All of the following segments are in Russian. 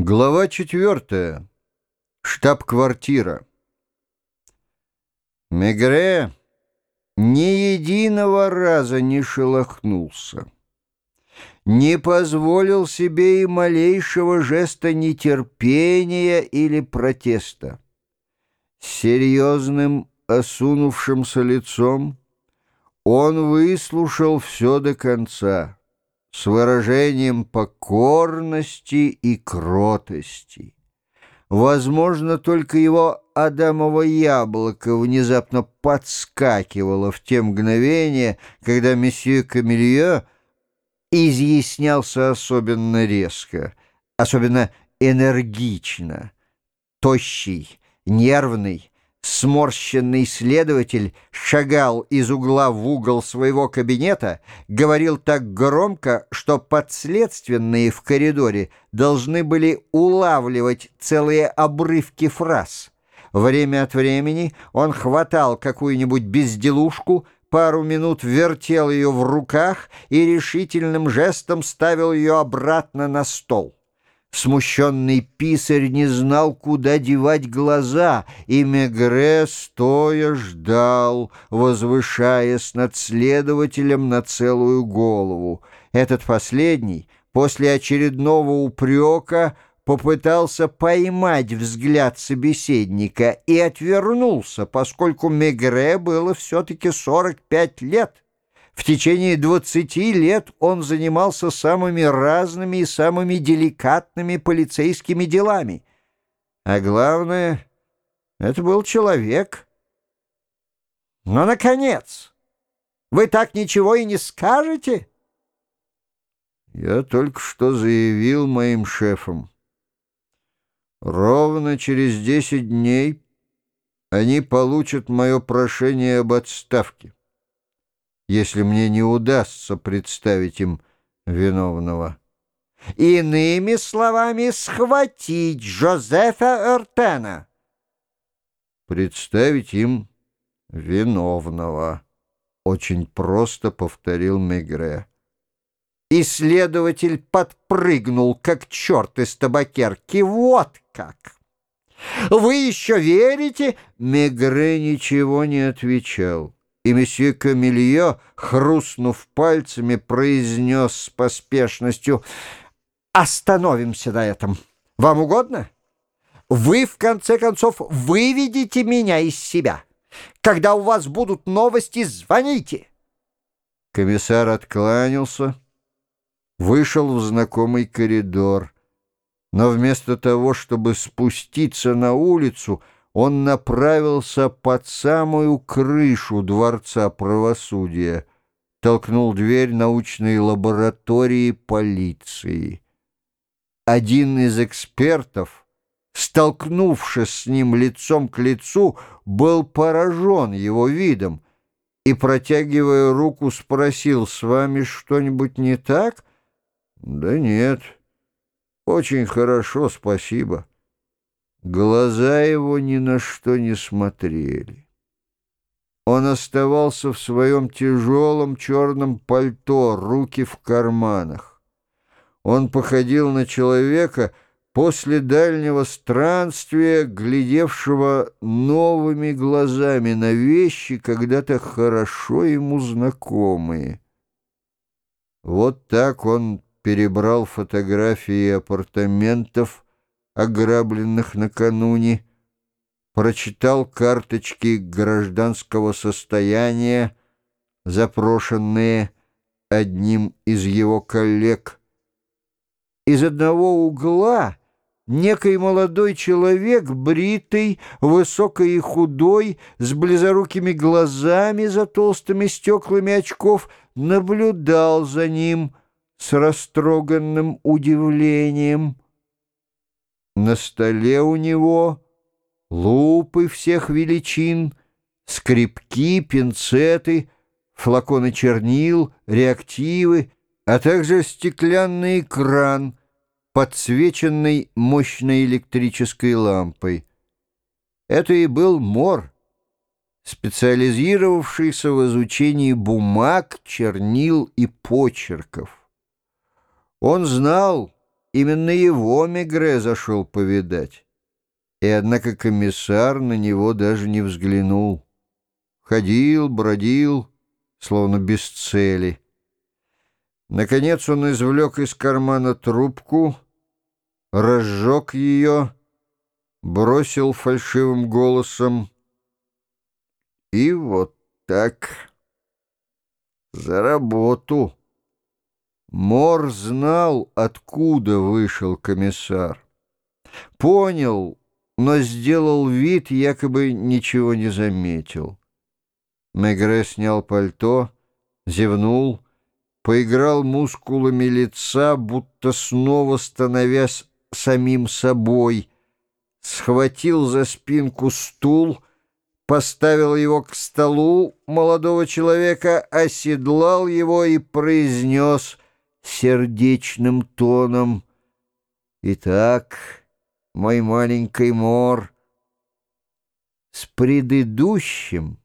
Глава четвертая. Штаб-квартира. Мегре ни единого раза не шелохнулся. Не позволил себе и малейшего жеста нетерпения или протеста. С серьезным, осунувшимся лицом он выслушал все до конца с выражением покорности и кротости. Возможно, только его Адамово яблоко внезапно подскакивало в те мгновения, когда месье Камилье изъяснялся особенно резко, особенно энергично, тощий, нервный, Сморщенный следователь шагал из угла в угол своего кабинета, говорил так громко, что подследственные в коридоре должны были улавливать целые обрывки фраз. Время от времени он хватал какую-нибудь безделушку, пару минут вертел ее в руках и решительным жестом ставил ее обратно на стол. Смущенный писарь не знал, куда девать глаза, и Мегре стоя ждал, возвышаясь над следователем на целую голову. Этот последний, после очередного упрека, попытался поймать взгляд собеседника и отвернулся, поскольку Мегре было все-таки 45 лет. В течение двадцати лет он занимался самыми разными и самыми деликатными полицейскими делами. А главное, это был человек. Но, наконец, вы так ничего и не скажете? Я только что заявил моим шефам. Ровно через десять дней они получат мое прошение об отставке если мне не удастся представить им виновного. Иными словами, схватить Жозефа Эртена. Представить им виновного. Очень просто повторил Мегре. Исследователь подпрыгнул, как черт из табакерки. Вот как! Вы еще верите? Мегре ничего не отвечал и месье Камилье, хрустнув пальцами, произнес с поспешностью «Остановимся на этом. Вам угодно? Вы, в конце концов, выведите меня из себя. Когда у вас будут новости, звоните». Комиссар откланялся, вышел в знакомый коридор, но вместо того, чтобы спуститься на улицу, он направился под самую крышу Дворца правосудия, толкнул дверь научной лаборатории полиции. Один из экспертов, столкнувшись с ним лицом к лицу, был поражен его видом и, протягивая руку, спросил, «С вами что-нибудь не так?» «Да нет, очень хорошо, спасибо». Глаза его ни на что не смотрели. Он оставался в своем тяжелом черном пальто, руки в карманах. Он походил на человека после дальнего странствия, глядевшего новыми глазами на вещи, когда-то хорошо ему знакомые. Вот так он перебрал фотографии апартаментов, ограбленных накануне, прочитал карточки гражданского состояния, запрошенные одним из его коллег. Из одного угла некий молодой человек, бритый, высокий и худой, с близорукими глазами за толстыми стеклами очков, наблюдал за ним с растроганным удивлением. На столе у него лупы всех величин, скрипки, пинцеты, флаконы чернил, реактивы, а также стеклянный экран, подсвеченный мощной электрической лампой. Это и был Мор, специализировавшийся в изучении бумаг, чернил и почерков. Он знал, именно его Мегре зашел повидать. И однако комиссар на него даже не взглянул. Ходил, бродил, словно без цели. Наконец он извлек из кармана трубку, разжег ее, бросил фальшивым голосом. И вот так, за работу. Мор знал, откуда вышел комиссар. Понял, но сделал вид, якобы ничего не заметил. Мегре снял пальто, зевнул, поиграл мускулами лица, будто снова становясь самим собой, схватил за спинку стул, поставил его к столу молодого человека, оседлал его и произнес — сердечным тоном. «Итак, мой маленький мор, с предыдущим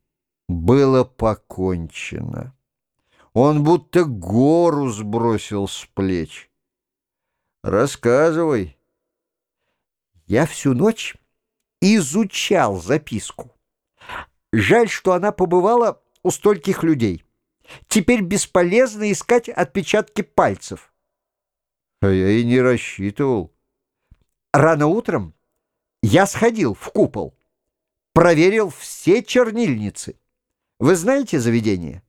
было покончено. Он будто гору сбросил с плеч. Рассказывай». Я всю ночь изучал записку. Жаль, что она побывала у стольких людей. Теперь бесполезно искать отпечатки пальцев. А я и не рассчитывал. Рано утром я сходил в купол, проверил все чернильницы. Вы знаете заведение?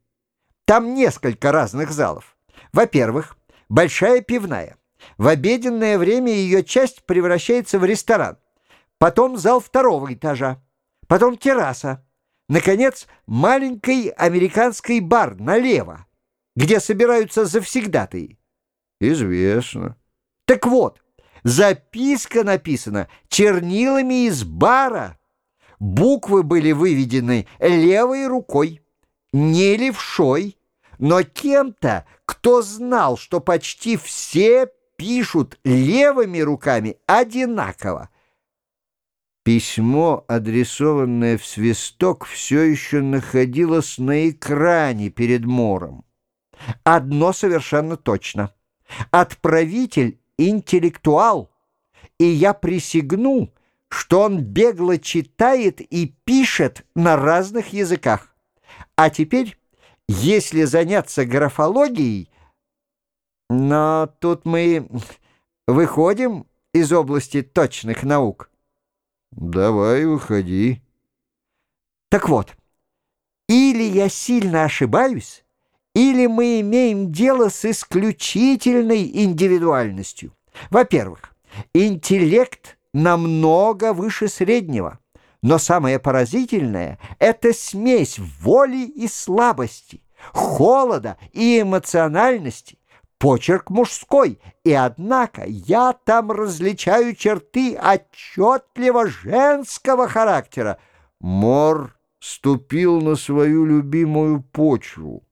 Там несколько разных залов. Во-первых, большая пивная. В обеденное время ее часть превращается в ресторан. Потом зал второго этажа. Потом терраса. Наконец, маленький американский бар налево, где собираются завсегдатые. Известно. Так вот, записка написана чернилами из бара. Буквы были выведены левой рукой, не левшой, но кем-то, кто знал, что почти все пишут левыми руками одинаково. Письмо, адресованное в свисток, все еще находилось на экране перед Мором. Одно совершенно точно. Отправитель — интеллектуал, и я присягну, что он бегло читает и пишет на разных языках. А теперь, если заняться графологией, но тут мы выходим из области точных наук. Давай, выходи. Так вот, или я сильно ошибаюсь, или мы имеем дело с исключительной индивидуальностью. Во-первых, интеллект намного выше среднего, но самое поразительное — это смесь воли и слабости, холода и эмоциональности, почерк мужской, и однако я там различаю черты отчетливо женского характера. Мор ступил на свою любимую почву.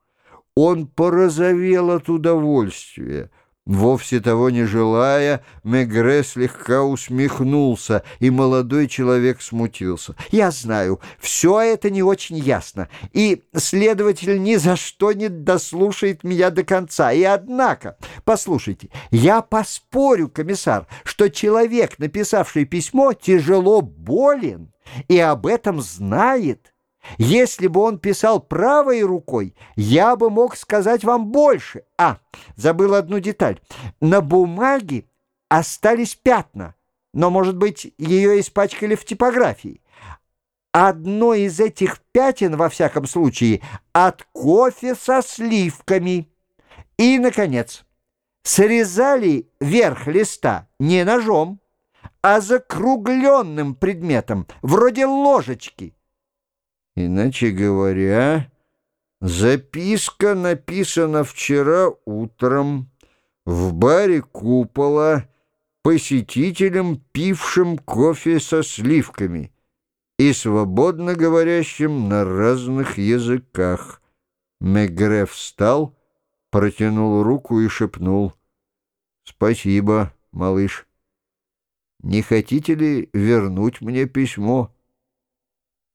Он порозовел от удовольствия — Вовсе того не желая, Мегре слегка усмехнулся, и молодой человек смутился. «Я знаю, все это не очень ясно, и следователь ни за что не дослушает меня до конца. И однако, послушайте, я поспорю, комиссар, что человек, написавший письмо, тяжело болен и об этом знает». Если бы он писал правой рукой, я бы мог сказать вам больше. А, забыл одну деталь. На бумаге остались пятна, но, может быть, ее испачкали в типографии. Одно из этих пятен, во всяком случае, от кофе со сливками. И, наконец, срезали верх листа не ножом, а закругленным предметом, вроде ложечки. Иначе говоря, записка написана вчера утром в баре купола посетителям, пившим кофе со сливками и свободно говорящим на разных языках. Мегре встал, протянул руку и шепнул. «Спасибо, малыш. Не хотите ли вернуть мне письмо?»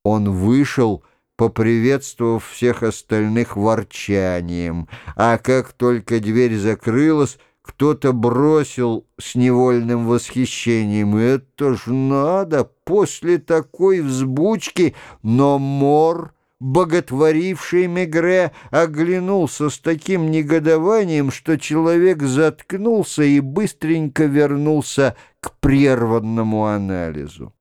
Он вышел, поприветствовав всех остальных ворчанием, а как только дверь закрылась, кто-то бросил с невольным восхищением. Это ж надо после такой взбучки, но Мор боготворивший Мегре, оглянулся с таким негодованием, что человек заткнулся и быстренько вернулся к прерванному анализу.